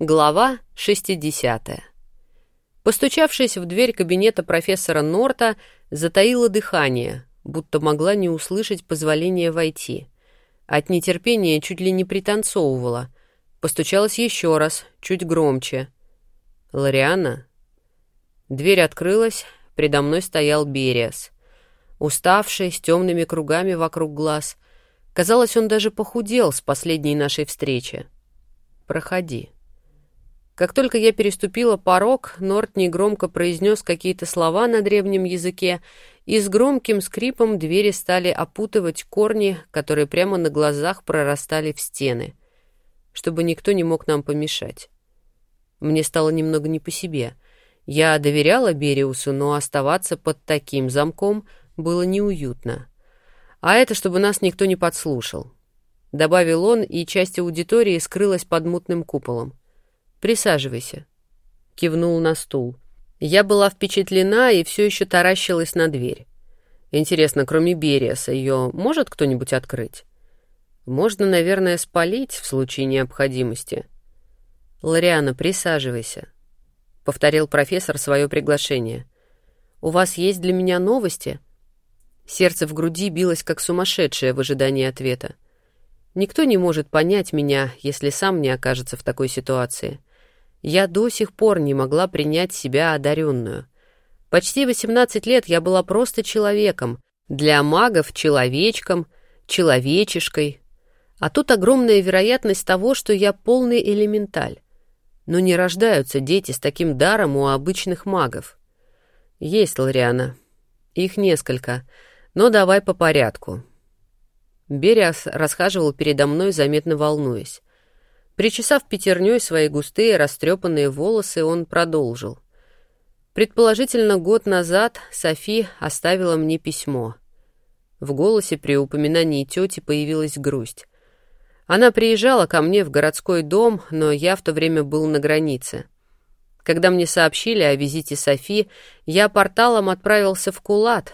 Глава 60. Постучавшись в дверь кабинета профессора Норта, затаила дыхание, будто могла не услышать позволения войти. От нетерпения чуть ли не пританцовывала. Постучалась еще раз, чуть громче. «Лориана?» Дверь открылась, предо мной стоял Бериас. Уставший, с темными кругами вокруг глаз. Казалось, он даже похудел с последней нашей встречи. «Проходи». Как только я переступила порог, Норт негромко произнес какие-то слова на древнем языке, и с громким скрипом двери стали опутывать корни, которые прямо на глазах прорастали в стены, чтобы никто не мог нам помешать. Мне стало немного не по себе. Я доверяла Бериусу, но оставаться под таким замком было неуютно. А это, чтобы нас никто не подслушал. Добавил он, и часть аудитории скрылась под мутным куполом. «Присаживайся», — кивнул на стул. Я была впечатлена и все еще таращилась на дверь. Интересно, кроме Бериаса, ее может кто-нибудь открыть? Можно, наверное, спалить в случае необходимости. «Лориана, присаживайся», — повторил профессор свое приглашение. «У вас есть для меня новости?» Сердце в груди билось, как сумасшедшее в ожидании ответа. Никто не может понять меня, если сам не окажется в такой ситуации. Я до сих пор не могла принять себя одаренную. Почти 18 лет я была просто человеком, для магов — человечком, человечишкой. А тут огромная вероятность того, что я полный элементаль. Но не рождаются дети с таким даром у обычных магов. Есть, Лориана. Их несколько. Но давай по порядку. Бериас расхаживал передо мной, заметно волнуясь. Причесав пятерней свои густые растрепанные волосы, он продолжил. Предположительно, год назад Софи оставила мне письмо. В голосе при упоминании тети появилась грусть. Она приезжала ко мне в городской дом, но я в то время был на границе. Когда мне сообщили о визите Софи, я порталом отправился в Кулат.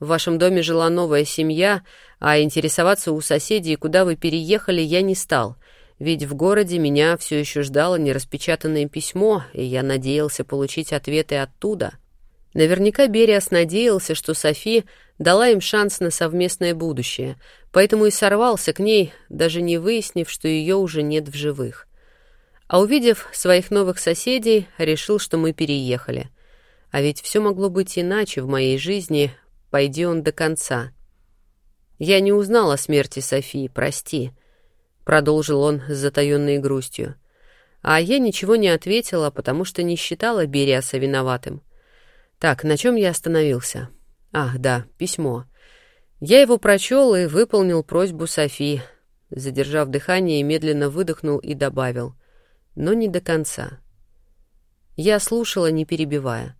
В вашем доме жила новая семья, а интересоваться у соседей, куда вы переехали, я не стал — ведь в городе меня все еще ждало нераспечатанное письмо, и я надеялся получить ответы оттуда. Наверняка Бериас надеялся, что Софи дала им шанс на совместное будущее, поэтому и сорвался к ней, даже не выяснив, что ее уже нет в живых. А увидев своих новых соседей, решил, что мы переехали. А ведь все могло быть иначе в моей жизни, пойди он до конца. Я не узнал о смерти Софии, прости продолжил он с затаённой грустью. А я ничего не ответила, потому что не считала Бериаса виноватым. Так, на чем я остановился? Ах, да, письмо. Я его прочел и выполнил просьбу Софи. Задержав дыхание, медленно выдохнул и добавил. Но не до конца. Я слушала, не перебивая.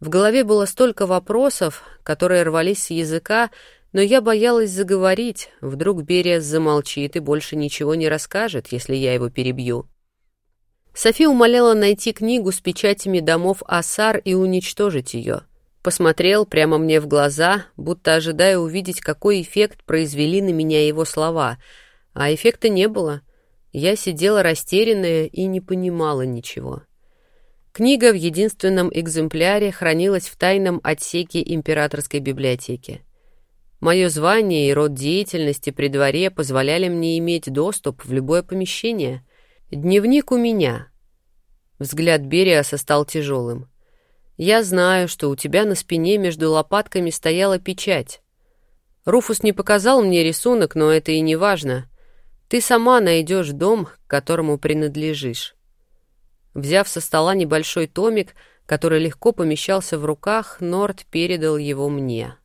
В голове было столько вопросов, которые рвались с языка, но я боялась заговорить, вдруг Берия замолчит и больше ничего не расскажет, если я его перебью. Софи умоляла найти книгу с печатями домов Асар и уничтожить ее. Посмотрел прямо мне в глаза, будто ожидая увидеть, какой эффект произвели на меня его слова, а эффекта не было. Я сидела растерянная и не понимала ничего. Книга в единственном экземпляре хранилась в тайном отсеке императорской библиотеки. Мое звание и род деятельности при дворе позволяли мне иметь доступ в любое помещение. Дневник у меня. Взгляд Бериаса стал тяжелым. Я знаю, что у тебя на спине между лопатками стояла печать. Руфус не показал мне рисунок, но это и не важно. Ты сама найдешь дом, к которому принадлежишь. Взяв со стола небольшой томик, который легко помещался в руках, Норт передал его мне.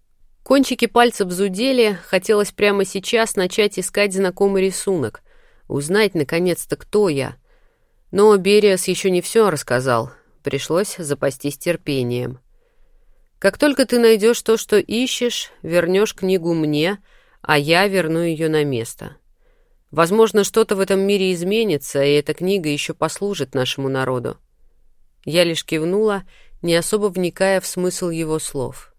Кончики пальцев зудели, хотелось прямо сейчас начать искать знакомый рисунок, узнать, наконец-то, кто я. Но Бериас еще не все рассказал, пришлось запастись терпением. Как только ты найдешь то, что ищешь, вернешь книгу мне, а я верну ее на место. Возможно, что-то в этом мире изменится, и эта книга еще послужит нашему народу. Я лишь кивнула, не особо вникая в смысл его слов.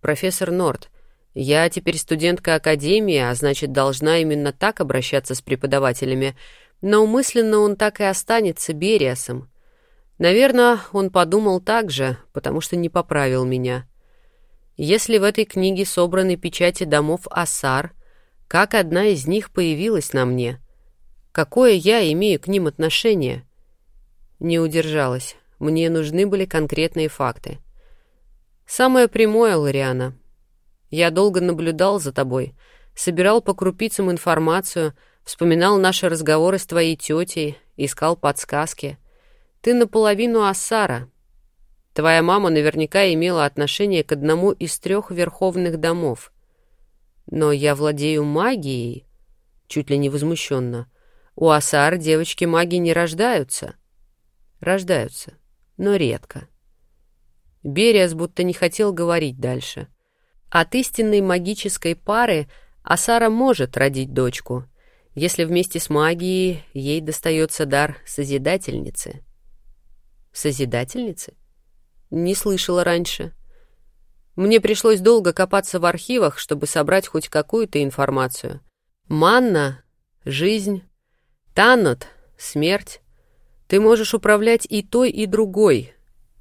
«Профессор Норт, я теперь студентка Академии, а значит, должна именно так обращаться с преподавателями. но умысленно он так и останется Бериасом. Наверное, он подумал так же, потому что не поправил меня. Если в этой книге собраны печати домов Асар, как одна из них появилась на мне? Какое я имею к ним отношение? Не удержалась. Мне нужны были конкретные факты. Самое прямое, Лориана. Я долго наблюдал за тобой, собирал по крупицам информацию, вспоминал наши разговоры с твоей тетей, искал подсказки. Ты наполовину Ассара. Твоя мама наверняка имела отношение к одному из трех верховных домов. Но я владею магией, чуть ли не возмущенно. У Асар девочки маги не рождаются. Рождаются, но редко. Бериас будто не хотел говорить дальше. От истинной магической пары Асара может родить дочку, если вместе с магией ей достается дар Созидательницы. Созидательницы? Не слышала раньше. Мне пришлось долго копаться в архивах, чтобы собрать хоть какую-то информацию. Манна — жизнь, Таннот — смерть. Ты можешь управлять и той, и другой,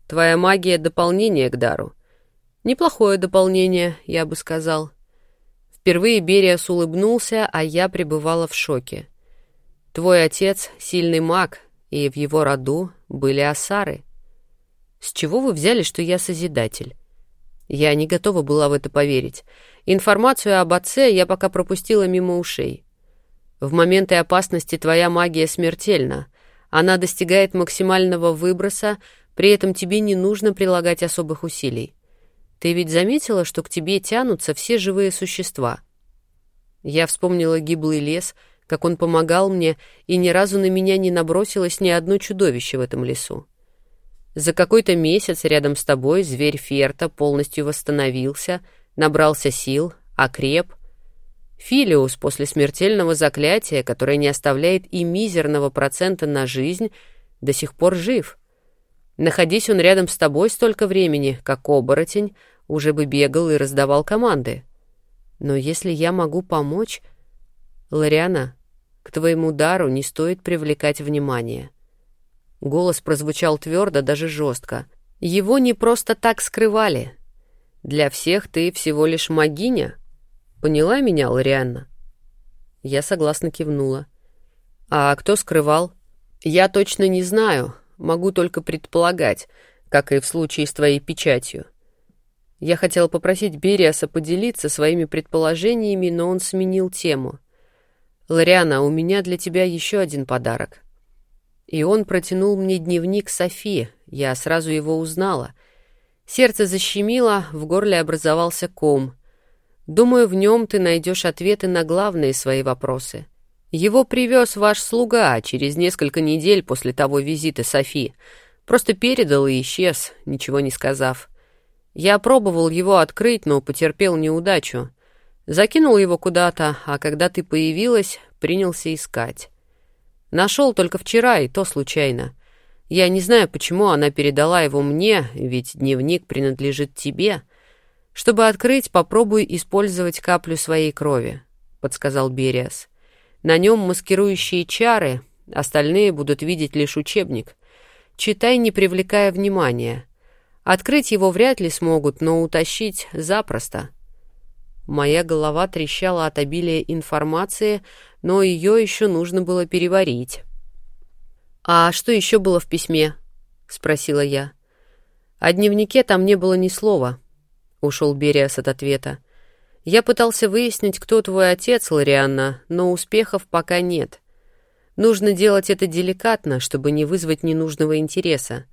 Твоя магия — дополнение к дару. Неплохое дополнение, я бы сказал. Впервые Бериас улыбнулся, а я пребывала в шоке. Твой отец — сильный маг, и в его роду были осары. С чего вы взяли, что я Созидатель? Я не готова была в это поверить. Информацию об отце я пока пропустила мимо ушей. В моменты опасности твоя магия смертельна. Она достигает максимального выброса, при этом тебе не нужно прилагать особых усилий. Ты ведь заметила, что к тебе тянутся все живые существа? Я вспомнила гиблый лес, как он помогал мне, и ни разу на меня не набросилось ни одно чудовище в этом лесу. За какой-то месяц рядом с тобой зверь Ферта полностью восстановился, набрался сил, окреп. Филиус после смертельного заклятия, которое не оставляет и мизерного процента на жизнь, до сих пор жив — Находись он рядом с тобой столько времени, как оборотень, уже бы бегал и раздавал команды. Но если я могу помочь... Лариана, к твоему дару не стоит привлекать внимание. Голос прозвучал твердо, даже жестко. Его не просто так скрывали. Для всех ты всего лишь магиня. Поняла меня, Ларианна? Я согласно кивнула. А кто скрывал? Я точно не знаю, могу только предполагать, как и в случае с твоей печатью. Я хотела попросить Бериаса поделиться своими предположениями, но он сменил тему. «Лориана, у меня для тебя еще один подарок». И он протянул мне дневник Софи, я сразу его узнала. Сердце защемило, в горле образовался ком. Думаю, в нем ты найдешь ответы на главные свои вопросы — его привез ваш слуга через несколько недель после того визита Софи. Просто передал и исчез, ничего не сказав. Я пробовал его открыть, но потерпел неудачу. Закинул его куда-то, а когда ты появилась, принялся искать. Нашел только вчера, и то случайно. Я не знаю, почему она передала его мне, ведь дневник принадлежит тебе. Чтобы открыть, попробуй использовать каплю своей крови, — подсказал Бериас. На нем маскирующие чары, остальные будут видеть лишь учебник. Читай, не привлекая внимания. Открыть его вряд ли смогут, но утащить запросто. Моя голова трещала от обилия информации, но ее еще нужно было переварить. «А что еще было в письме?» — спросила я. «О дневнике там не было ни слова», — ушел Бериас от ответа. Я пытался выяснить, кто твой отец, Лорианна, но успехов пока нет. Нужно делать это деликатно, чтобы не вызвать ненужного интереса.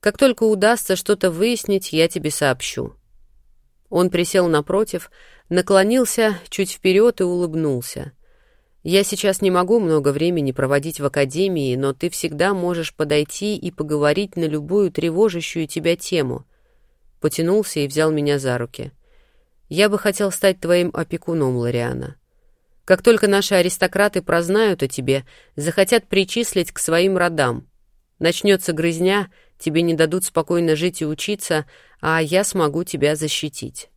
Как только удастся что-то выяснить, я тебе сообщу». Он присел напротив, наклонился чуть вперед и улыбнулся. «Я сейчас не могу много времени проводить в академии, но ты всегда можешь подойти и поговорить на любую тревожащую тебя тему». Потянулся и взял меня за руки. Я бы хотел стать твоим опекуном, Лориана. Как только наши аристократы прознают о тебе, захотят причислить к своим родам. Начнется грызня, тебе не дадут спокойно жить и учиться, а я смогу тебя защитить.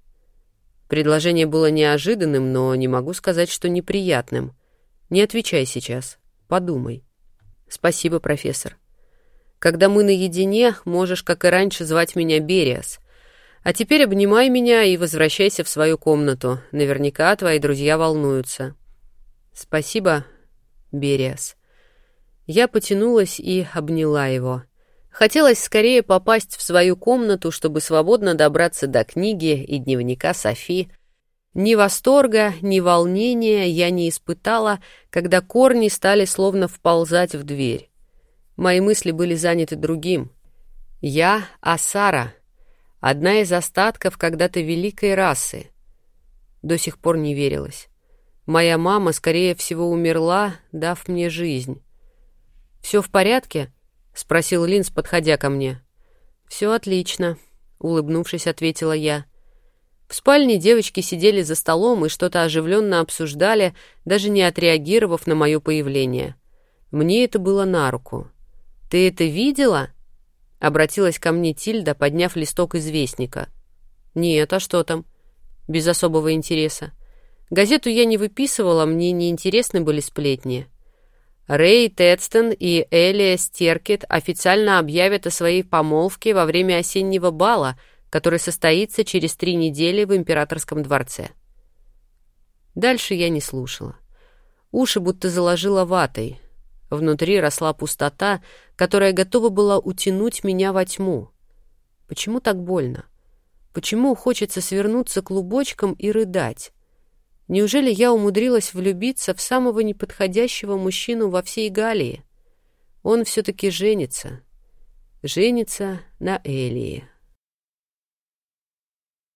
Предложение было неожиданным, но не могу сказать, что неприятным. Не отвечай сейчас. Подумай. Спасибо, профессор. Когда мы наедине, можешь, как и раньше, звать меня Бериас. А теперь обнимай меня и возвращайся в свою комнату. Наверняка твои друзья волнуются. Спасибо, Бериас. Я потянулась и обняла его. Хотелось скорее попасть в свою комнату, чтобы свободно добраться до книги и дневника Софи. Ни восторга, ни волнения я не испытала, когда корни стали словно вползать в дверь. Мои мысли были заняты другим. Я Асара, одна из остатков когда-то великой расы. До сих пор не верилось. Моя мама, скорее всего, умерла, дав мне жизнь. «Все в порядке?» — спросил Линз, подходя ко мне. «Все отлично», — улыбнувшись, ответила я. В спальне девочки сидели за столом и что-то оживленно обсуждали, даже не отреагировав на мое появление. Мне это было на руку. «Ты это видела?» — обратилась ко мне Тильда, подняв листок известника. «Нет, а что там?» Без особого интереса. Газету я не выписывала, мне не интересны были сплетни. Рэй Тедстон и Элия Стеркет официально объявят о своей помолвке во время осеннего бала, который состоится через три недели в Императорском дворце. Дальше я не слушала. Уши будто заложила ватой. Внутри росла пустота, которая готова была утянуть меня во тьму. Почему так больно? Почему хочется свернуться клубочком и рыдать? Неужели я умудрилась влюбиться в самого неподходящего мужчину во всей Галлии? Он все-таки женится. Женится на Элии.